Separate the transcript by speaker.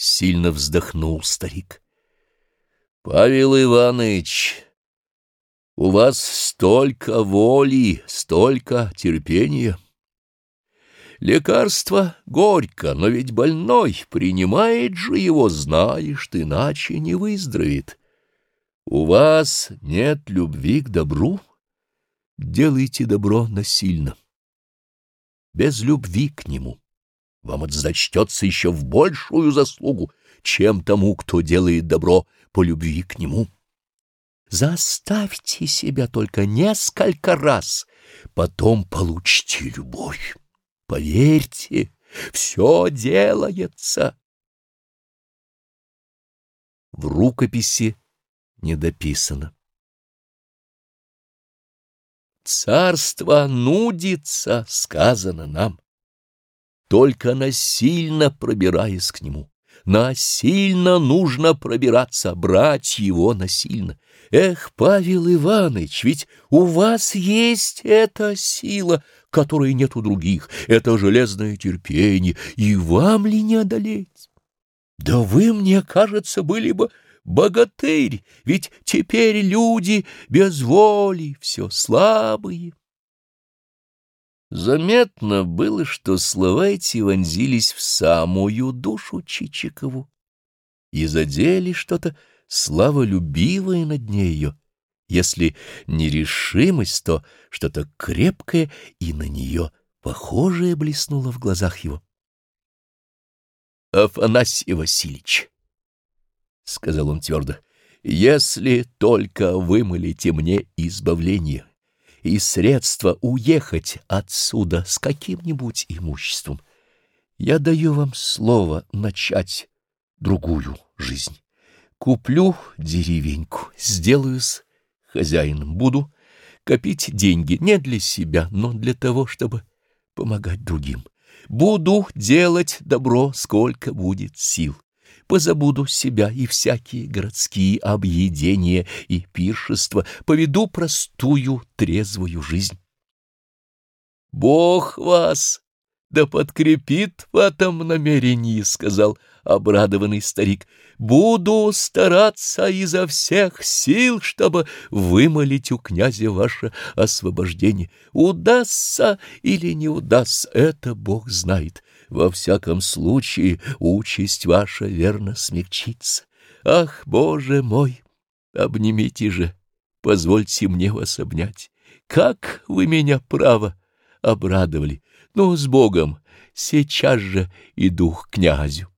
Speaker 1: Сильно вздохнул старик. Павел Иванович, у вас столько воли, столько терпения. Лекарство горько, но ведь больной принимает же его, знаешь, иначе не выздоровеет. У вас нет любви к добру? Делайте добро насильно, без любви к нему. Вам это зачтется еще в большую заслугу, чем тому, кто делает добро по любви к нему. Заставьте себя только несколько раз, потом получите любовь. Поверьте, все делается. В рукописи не дописано. Царство нудится, сказано нам, только насильно пробираясь к нему. Насильно нужно пробираться, брать его насильно. Эх, Павел Иванович, ведь у вас есть эта сила, которой нет у других, это железное терпение, и вам ли не одолеть? Да вы, мне кажется, были бы богатырь, ведь теперь люди без воли, все слабые. Заметно было, что слова эти вонзились в самую душу Чичикову и задели что-то славолюбивое на дне ее. Если не решимость, то что-то крепкое и на нее похожее блеснуло в глазах его. «Афанасий Васильевич», — сказал он твердо, — «если только вымолите мне избавление» и средства уехать отсюда с каким-нибудь имуществом. Я даю вам слово начать другую жизнь. Куплю деревеньку, сделаюсь хозяином, буду копить деньги не для себя, но для того, чтобы помогать другим. Буду делать добро, сколько будет сил позабуду себя и всякие городские объедения и пиршества, поведу простую трезвую жизнь. «Бог вас да подкрепит в этом намерении», — сказал обрадованный старик. «Буду стараться изо всех сил, чтобы вымолить у князя ваше освобождение. Удастся или не удастся, это Бог знает. Во всяком случае, участь ваша верно смягчится. Ах, Боже мой, обнимите же, позвольте мне вас обнять. Как вы меня, право, обрадовали! Ну, с Богом, сейчас же иду к князю.